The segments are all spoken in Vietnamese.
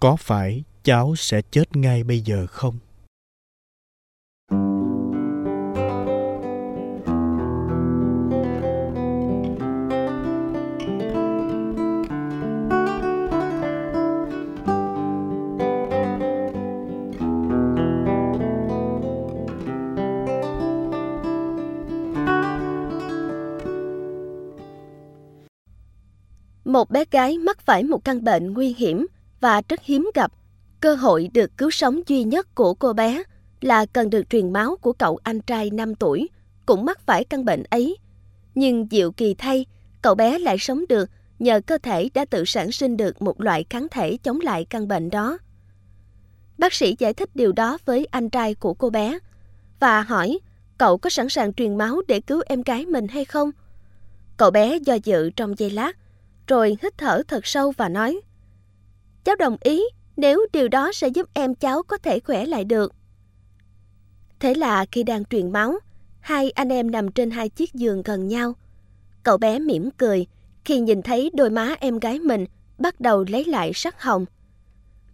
có phải cháu sẽ chết ngay bây giờ không? Một bé gái mắc phải một căn bệnh nguy hiểm và rất hiếm gặp. Cơ hội được cứu sống duy nhất của cô bé là cần được truyền máu của cậu anh trai 5 tuổi, cũng mắc phải căn bệnh ấy. Nhưng diệu kỳ thay, cậu bé lại sống được nhờ cơ thể đã tự sản sinh được một loại kháng thể chống lại căn bệnh đó. Bác sĩ giải thích điều đó với anh trai của cô bé và hỏi cậu có sẵn sàng truyền máu để cứu em gái mình hay không. Cậu bé do dự trong giây lát rồi hít thở thật sâu và nói Cháu đồng ý nếu điều đó sẽ giúp em cháu có thể khỏe lại được. Thế là khi đang truyền máu, hai anh em nằm trên hai chiếc giường gần nhau. Cậu bé mỉm cười khi nhìn thấy đôi má em gái mình bắt đầu lấy lại sắc hồng.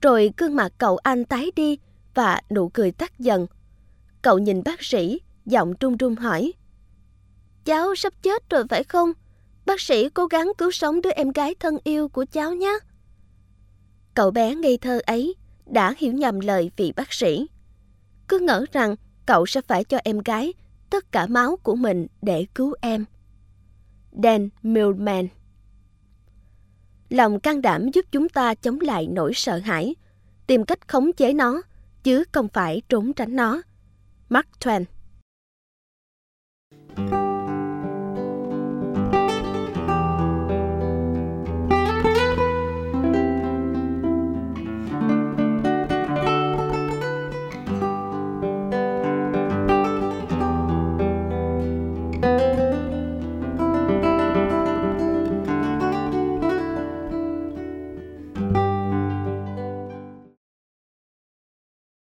Rồi gương mặt cậu anh tái đi và nụ cười tắt dần. Cậu nhìn bác sĩ, giọng trung trung hỏi. Cháu sắp chết rồi phải không? Bác sĩ cố gắng cứu sống đứa em gái thân yêu của cháu nhé. Cậu bé ngây thơ ấy đã hiểu nhầm lời vị bác sĩ. Cứ ngỡ rằng cậu sẽ phải cho em gái tất cả máu của mình để cứu em. Dan Millman Lòng can đảm giúp chúng ta chống lại nỗi sợ hãi, tìm cách khống chế nó, chứ không phải trốn tránh nó. Mark Twain